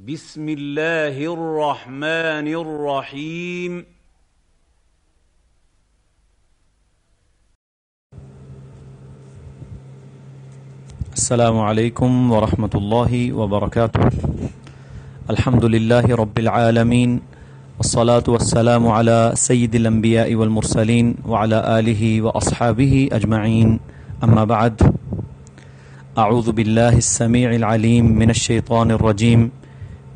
بسم الله الرحمن الرحيم السلام عليكم ورحمة الله وبركاته الحمد لله رب العالمين والصلاة والسلام على سيد الأنبياء والمرسلين وعلى آله وأصحابه أجمعين أما بعد۔ أعوذ بالله السميع العليم من الشيطان الرجيم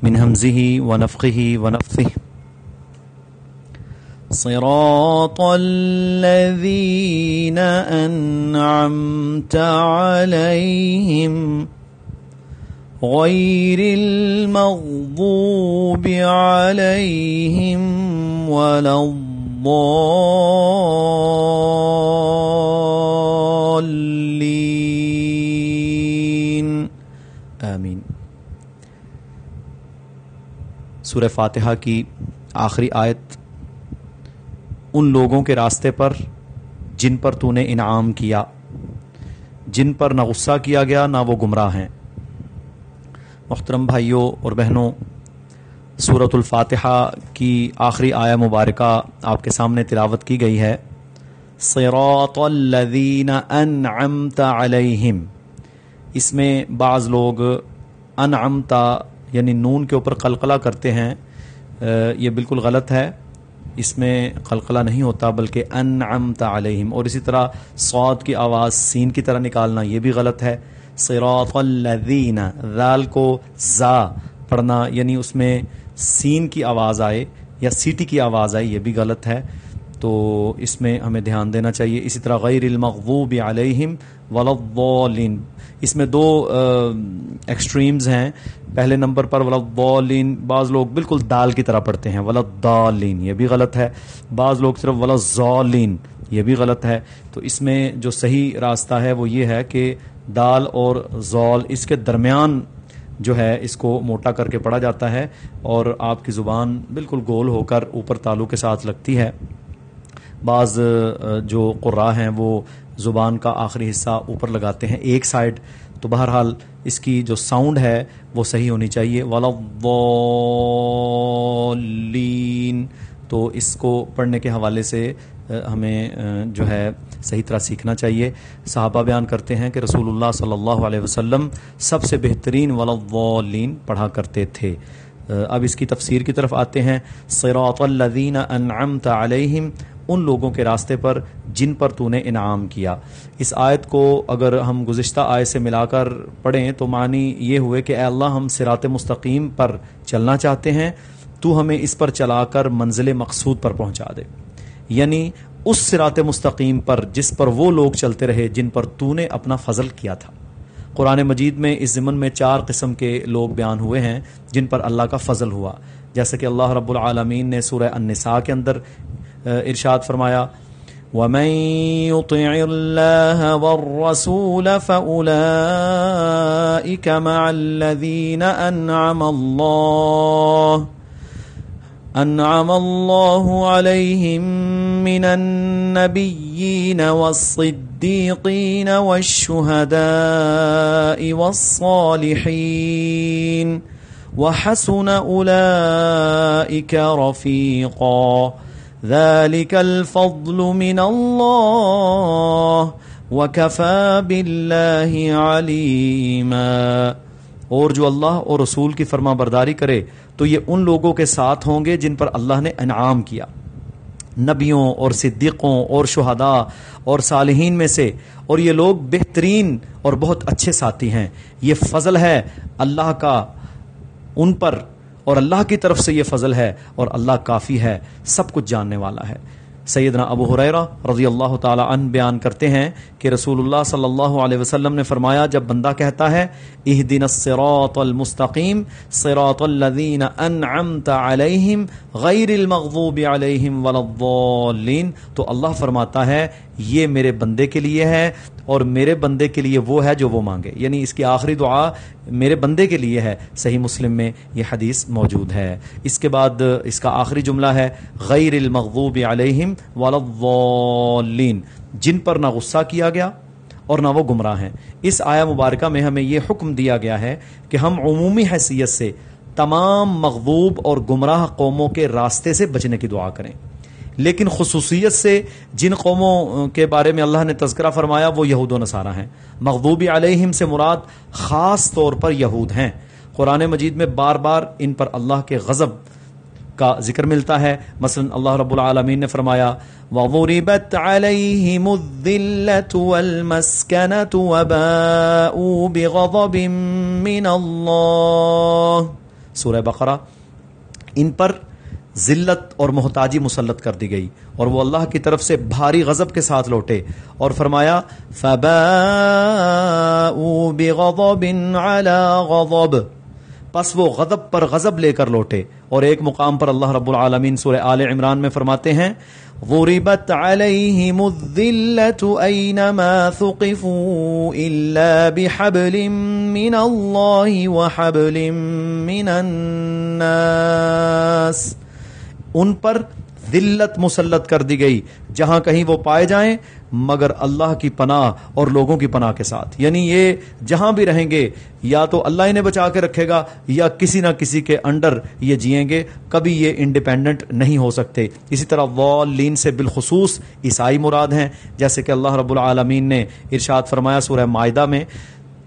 من همزه ونفخه ونفثه. صراط الذين أنعمت عليهم غير المغضوب عليهم ولا الضالين. سورہ فاتحہ کی آخری آیت، ان لوگوں کے راستے پر جن پر تو نے انعام کیا، جن پر نہ غصہ کیا گیا نہ وہ گمراہ ہیں۔ محترم بھائیوں اور بہنوں صورت الفاتحہ کی آخری آیا مبارکہ آپ کے سامنے تلاوت کی گئی ہے۔ صراط الذین انعمت علیہم۔ اس میں بعض لوگ انعمتا یعنی نون کے اوپر قلقلہ کرتے ہیں یہ بالکل غلط ہے۔ اس میں قلقلہ نہیں ہوتا، بلکہ انعمت علیہم۔ اور اسی طرح صوت کی آواز، سین کی طرح نکالنا، یہ بھی غلط ہے۔ صراط الذین، ذال کو زا پڑھنا یعنی اس میں سین کی آواز آئے یا سیٹی کی آواز آئے، یہ بھی غلط ہے۔ تو اس میں ہمیں دھیان دینا چاہیے۔ اسی طرح غیر المغضوب علیہم ولضالین اس میں دو ایکسٹریمز ہیں۔ پہلے نمبر پر ولضالین بعض لوگ بالکل دال کی طرح پڑھتے ہیں۔ ولضالین یہ بھی غلط ہے۔ بعض لوگ صرف ولضالین یہ بھی غلط ہے۔ تو اس میں جو صحیح راستہ ہے وہ یہ ہے کہ دال اور زول اس کے درمیان جو ہے، اس کو موٹا کر کے پڑھا جاتا ہے اور آپ کی زبان بالکل گول ہو کر اوپر تالو کے ساتھ لگتی ہے۔ بعض جو قرا ہیں وہ زبان کا آخری حصہ اوپر لگاتے ہیں، ایک سائڈ۔ تو بہرحال اس کی جو ساؤنڈ ہے، وہ صحیح ہونی چاہیے۔ ولین تو اس کو پڑھنے کے حوالے سے ہمیں جو ہے، صحیح طرح سیکھنا چاہیے۔ صحابہ بیان کرتے ہیں کہ رسول اللہ صلی اللہ علیہ وسلم سب سے بہترین ولین پڑھا کرتے تھے۔ اب اس کی تفسیر کی طرف آتے ہیں۔ صراط الذین انعمت علیہم ان لوگوں کے راستے پر جن پر تو نے انعام کیا۔ اس آیت کو اگر ہم گزشتہ آیت سے ملا کر پڑھیں تو معنی یہ ہوئے کہ اے اللہ ہم سرات مستقیم پر چلنا چاہتے ہیں، تو ہمیں اس پر چلا کر منزل مقصود پر پہنچا دے۔ یعنی اس سرات مستقیم پر جس پر وہ لوگ چلتے رہے جن پر تو نے اپنا فضل کیا تھا۔ قرآن مجید میں اس ضمن میں چار قسم کے لوگ بیان ہوئے ہیں جن پر اللہ کا فضل ہوا۔ جیسے کہ اللہ رب العالمین نے سورہ النساء کے اندر ارشاد فرمایا، ومن يطع الله والرسول فأولئك مع الذين أنعم الله أنعم الله عليهم من النبيين والصديقين والشهداء والصالحين، وحسن أولئك رفيقا ذلك الفضل من الله وكفى بالله عليما اور جو اللہ اور رسول کی فرما برداری کرے تو یہ ان لوگوں کے ساتھ ہوں گے جن پر اللہ نے انعام کیا۔ نبیوں اور صدیقوں اور شہداء اور صالحین میں سے اور یہ لوگ بہترین اور بہت اچھے ساتھی ہیں۔ یہ فضل ہے اللہ کا ان پر اور اللہ کی طرف سے یہ فضل ہے اور اللہ کافی ہے، سب کچھ جاننے والا ہے۔ سیدنا ابو حریرہ رضی اللہ تعالی عنہ بیان کرتے ہیں کہ رسول اللہ صلی اللہ علیہ وسلم نے فرمایا، جب بندہ کہتا ہے اہدن الصراط المستقیم، صراط الذین انعمت علیہم غیر المغضوب علیہم ولا الضالین، تو اللہ فرماتا ہے، یہ میرے بندے کے لیے ہے اور میرے بندے کے لیے وہ ہے جو وہ مانگے۔ یعنی اس کی آخری دعا میرے بندے کے لیے ہے۔ صحیح مسلم میں یہ حدیث موجود ہے۔ اس کے بعد اس کا آخری جملہ ہے، غیر المغضوب علیہم ولین جن پر نہ غصہ کیا گیا اور نہ وہ گمراہ ہیں۔ اس آیا مبارکہ میں ہمیں یہ حکم دیا گیا ہے کہ ہم عمومی حیثیت سے تمام مغضوب اور گمراہ قوموں کے راستے سے بچنے کی دعا کریں۔ لیکن خصوصیت سے جن قوموں کے بارے میں اللہ نے تذکرہ فرمایا، وہ یہود و نصارہ ہیں۔ مغضوبی علیہم سے مراد خاص طور پر یہود ہیں۔ قرآن مجید میں بار بار ان پر اللہ کے غضب کا ذکر ملتا ہے۔ مثلا اللہ رب العالمین نے فرمایا، وَضُرِبَتْ عَلَيْهِمُ الذِّلَّةُ وَالْمَسْكَنَةُ وَبَاءُوا بِغَضَبٍ مِّنَ اللَّهِ۔ سورہ بقرہ، ان پر ذلت اور محتاجی مسلط کر دی گئی اور وہ اللہ کی طرف سے بھاری غضب کے ساتھ لوٹے اور فرمایا، فَبَاءُوا بِغَضَبٍ عَلَى غَضَبٍ۔ پس وہ غضب پر غضب لے کر لوٹے اور ایک مقام پر اللہ رب العالمین سورہ آل عمران میں فرماتے ہیں، غربت علیہم الذلت اینما ثقفوا الا بحبل من اللہ وحبل من الناس۔ ان پر ذلت مسلط کر دی گئی، جہاں کہیں وہ پائے جائیں، مگر اللہ کی پناہ اور لوگوں کی پناہ کے ساتھ۔ یعنی یہ جہاں بھی رہیں گے، یا تو اللہ انہیں بچا کے رکھے گا، یا کسی نہ کسی کے انڈر یہ جیئیں گے۔ کبھی یہ انڈیپینڈنٹ نہیں ہو سکتے۔ اسی طرح والین سے بالخصوص عیسائی مراد ہیں۔ جیسے کہ اللہ رب العالمین نے ارشاد فرمایا سورہ معاہدہ میں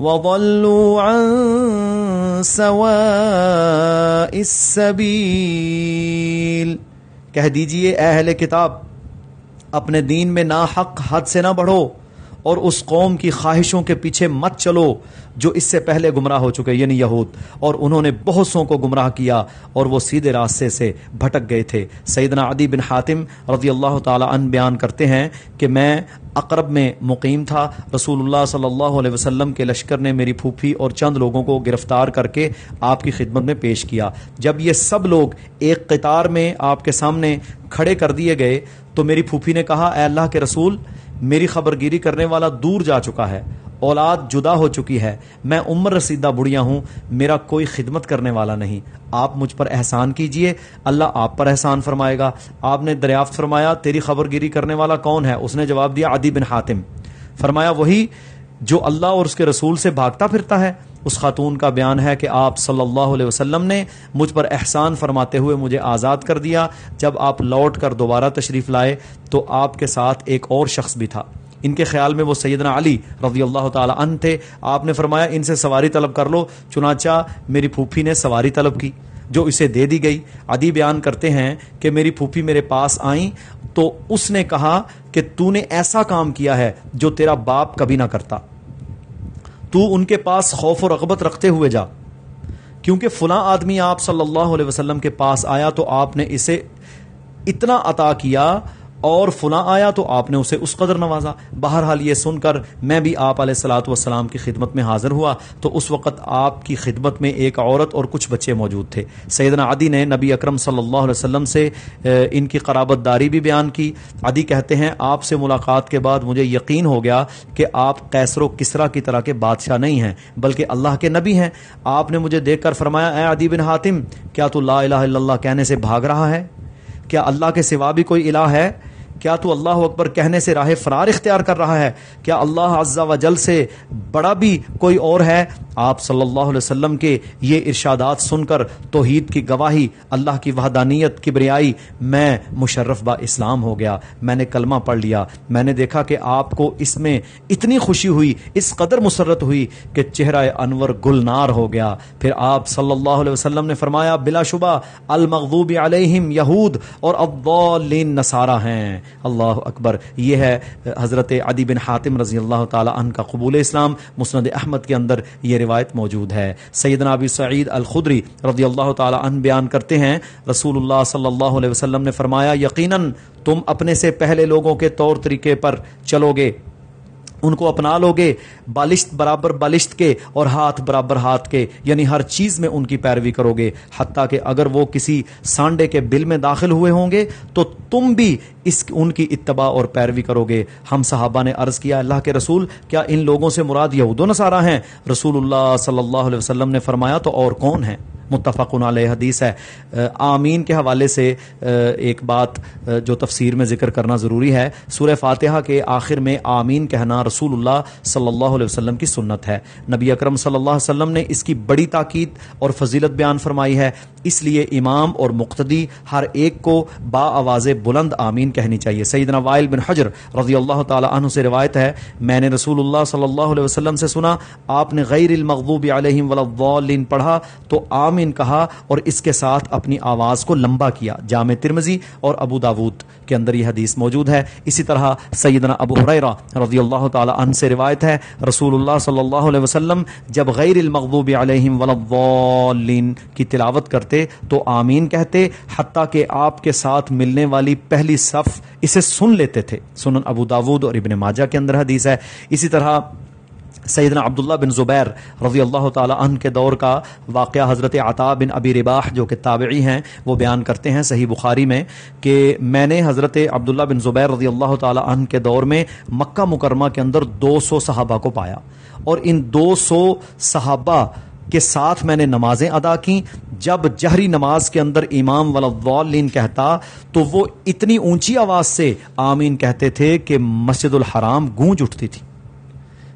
وضلوا عن سواء السبيل۔ کہہ دیجیے اہل کتاب، اپنے دین میں ناحق حد سے نہ بڑھو۔ اور اس قوم کی خواہشوں کے پیچھے مت چلو جو اس سے پہلے گمراہ ہو چکے یعنی یہود۔ اور انہوں نے بہت سو کو گمراہ کیا اور وہ سیدھے راستے سے بھٹک گئے تھے۔ سیدنا عدی بن حاتم رضی اللہ تعالی عنہ بیان کرتے ہیں کہ میں اقرب میں مقیم تھا۔ رسول اللہ صلی اللہ علیہ وسلم کے لشکر نے میری پھوپھی اور چند لوگوں کو گرفتار کر کے آپ کی خدمت میں پیش کیا۔ جب یہ سب لوگ ایک قطار میں آپ کے سامنے کھڑے کر دیے گئے تو میری پھوپھی نے کہا، اے اللہ کے رسول میری خبر گیری کرنے والا دور جا چکا ہے، اولاد جدا ہو چکی ہے، میں عمر رسیدہ بڑھیا ہوں، میرا کوئی خدمت کرنے والا نہیں۔ آپ مجھ پر احسان کیجیے، اللہ آپ پر احسان فرمائے گا۔ آپ نے دریافت فرمایا، تیری خبر گیری کرنے والا کون ہے؟ اس نے جواب دیا، عدی بن حاتم۔ فرمایا، وہی جو اللہ اور اس کے رسول سے بھاگتا پھرتا ہے۔ اس خاتون کا بیان ہے کہ آپ صلی اللہ علیہ وسلم نے مجھ پر احسان فرماتے ہوئے مجھے آزاد کر دیا۔ جب آپ لوٹ کر دوبارہ تشریف لائے تو آپ کے ساتھ ایک اور شخص بھی تھا۔ ان کے خیال میں وہ سیدنا علی رضی اللہ تعالی عنہ تھے۔ آپ نے فرمایا، ان سے سواری طلب کر لو۔ چنانچہ میری پھوپھی نے سواری طلب کی، جو اسے دے دی گئی۔ عدی بیان کرتے ہیں کہ میری پھوپھی میرے پاس آئیں تو اس نے کہا کہ تو نے ایسا کام کیا ہے جو تیرا باپ کبھی نہ کرتا۔ تو ان کے پاس خوف و رغبت رکھتے ہوئے جا۔ کیونکہ فلاں آدمی آپ صلی اللہ علیہ وسلم کے پاس آیا تو آپ نے اسے اتنا عطا کیا اور فلاں آیا تو آپ نے اسے اس قدر نوازا۔ بہرحال یہ سن کر میں بھی آپ علیہ السلاۃ والسلام کی خدمت میں حاضر ہوا۔ تو اس وقت آپ کی خدمت میں ایک عورت اور کچھ بچے موجود تھے۔ سیدنا عدی نے نبی اکرم صلی اللہ علیہ وسلم سے ان کی قرابت داری بھی بیان کی۔ عدی کہتے ہیں، آپ سے ملاقات کے بعد مجھے یقین ہو گیا کہ آپ کیسر و کسرا کی طرح کے بادشاہ نہیں ہیں، بلکہ اللہ کے نبی ہیں۔ آپ نے مجھے دیکھ کر فرمایا، اے عدی بن حاتم، کیا تو لا الہ الا اللہ کہنے سے بھاگ رہا ہے؟ کیا اللہ کے سوا بھی کوئی الہ ہے؟ کیا تو اللہ اکبر کہنے سے راہ فرار اختیار کر رہا ہے؟ کیا اللہ عز و جل سے بڑا بھی کوئی اور ہے؟ آپ صلی اللہ علیہ وسلم کے یہ ارشادات سن کر توحید کی گواہی، اللہ کی وحدانیت کی بریائی میں مشرف با اسلام ہو گیا، میں نے کلمہ پڑھ لیا، میں نے دیکھا کہ آپ کو اس میں اتنی خوشی ہوئی، اس قدر مسرت ہوئی کہ چہرہ انور گلنار ہو گیا۔ پھر آپ صلی اللہ علیہ وسلم نے فرمایا، بلا شبہ، المغضوب علیہم یہود اور الضالین نصارہ ہیں۔ اللہ اکبر. یہ ہے، حضرت عدی بن حاتم رضی اللہ تعالی عنہ کا قبول اسلام. مسند احمد کے اندر یہ روایت موجود ہے. سیدنا ابی سعید الخدری رضی اللہ تعالی عنہ بیان کرتے ہیں، رسول اللہ صلی اللہ علیہ وسلم نے فرمایا، یقیناً تم اپنے سے پہلے لوگوں کے طور طریقے پر چلو گے ان کو اپنا لو گے بالشت برابر بالشت کے اور ہاتھ برابر ہاتھ کے یعنی ہر چیز میں ان کی پیروی کرو گے حتیٰ کہ اگر وہ کسی سانڈے کے بل میں داخل ہوئے ہوں گے، تو تم بھی اس ان کی اتباع اور پیروی کرو گے ہم صحابہ نے عرض کیا، اللہ کے رسول، کیا ان لوگوں سے مراد یہود و نصارہ ہیں؟ رسول اللہ صلی اللہ علیہ وسلم نے فرمایا، تو اور کون ہیں؟ متفق علیہ حدیث ہے۔ آمین کے حوالے سے ایک بات جو تفسیر میں ذکر کرنا ضروری ہے۔ سورہ فاتحہ کے آخر میں آمین کہنا رسول اللہ صلی اللہ علیہ وسلم کی سنت ہے۔ نبی اکرم صلی اللہ علیہ وسلم نے اس کی بڑی تاکید اور فضیلت بیان فرمائی ہے۔ اس لیے امام اور مقتدی ہر ایک کو با آواز بلند آمین کہنی چاہیے۔ سیدنا وائل بن حجر رضی اللہ تعالی عنہ سے روایت ہے، میں نے رسول اللہ صلی اللہ علیہ وسلم سے سنا، آپ نے غیر المغضوب علیہم ولا پڑھا تو آمین آمین کہا اور اس کے ساتھ اپنی آواز کو لمبا کیا۔ جامع ترمزی اور ابو داود کے اندر یہ حدیث موجود ہے۔ اسی طرح سیدنا ابو حریرہ رضی اللہ تعالی عنہ سے روایت ہے، رسول اللہ صلی اللہ علیہ وسلم جب غیر المغضوب علیہم ولین کی تلاوت کرتے تو آمین کہتے، حتیٰ کہ آپ کے ساتھ ملنے والی پہلی صف اسے سن لیتے تھے۔ سنن ابو داود اور ابن ماجہ کے اندر حدیث ہے۔ اسی طرح سیدنا عبداللہ بن زبیر رضی اللہ تعالی عنہ کے دور کا واقعہ حضرت عطا بن ابی رباح جو کہ تابعی ہیں، وہ بیان کرتے ہیں صحیح بخاری میں کہ میں نے حضرت عبداللہ بن زبیر رضی اللہ تعالی عنہ کے دور میں مکہ مکرمہ کے اندر دو سو صحابہ کو پایا۔ اور ان دو سو صحابہ کے ساتھ میں نے نمازیں ادا کی جب جہری نماز کے اندر امام ولین کہتا تو وہ اتنی اونچی آواز سے آمین کہتے تھے کہ مسجد الحرام گونج اٹھتی تھی۔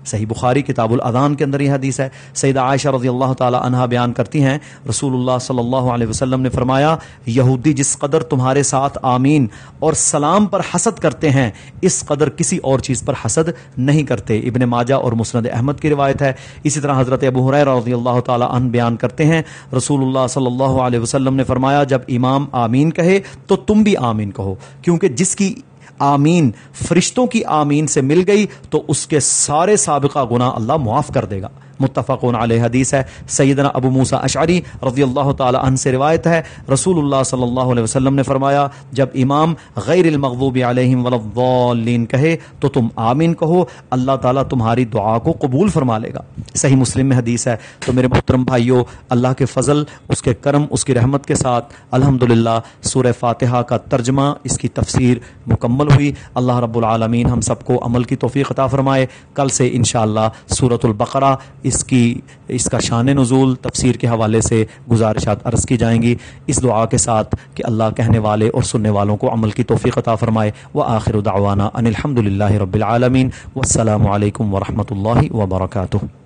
صحیح بخاری کتاب الادان کے اندر یہ حدیث ہے۔ سید عائشہ رضی اللہ تعالی عنہا بیان کرتی ہیں۔ رسول اللہ صلی اللہ علیہ وسلم نے فرمایا، یہودی جس قدر تمہارے ساتھ آمین اور سلام پر حسد کرتے ہیں، اس قدر کسی اور چیز پر حسد نہیں کرتے۔ ابن ماجہ اور مسند احمد کی روایت ہے۔ اسی طرح حضرت ابو حریر رضی اللہ تعالی عنہ بیان کرتے ہیں۔ رسول اللہ صلی اللہ علیہ وسلم نے فرمایا، جب امام آمین کہے تو تم بھی آمین کہو، کیونکہ جس کی آمین، فرشتوں کی آمین سے مل گئی تو اس کے سارے سابقہ گناہ اللہ معاف کر دے گا۔ متفق علیہ حدیث ہے۔ سیدنا ابو موسا اشعری رضی اللہ تعالی عنہ سے روایت ہے۔ رسول اللہ صلی اللہ علیہ وسلم نے فرمایا، جب امام غیر المغضوب علیہم ولین کہے تو تم آمین کہو، اللہ تعالیٰ تمہاری دعا کو قبول فرما لے گا۔ صحیح مسلم میں حدیث ہے۔ تو میرے محترم بھائیوں اللہ کے فضل، اس کے کرم، اس کی رحمت کے ساتھ الحمد للہ سورہ فاتحہ کا ترجمہ، اس کی تفسیر مکمل ہوئی۔ اللہ رب العالمین ہم سب کو عمل کی توفیق عطا فرمائے۔ کل سے انشاءاللہ سورت البقرہ اس کی، اس کا شان نزول تفسیر کے حوالے سے گزارشات عرض کی جائیں گی۔ اس دعا کے ساتھ کہ اللہ کہنے والے اور سننے والوں کو عمل کی توفیق عطا فرمائے۔ و آخر دعوانا ان الحمد للہ رب العالمین۔ والسلام علیکم ورحمۃ اللہ وبرکاتہ۔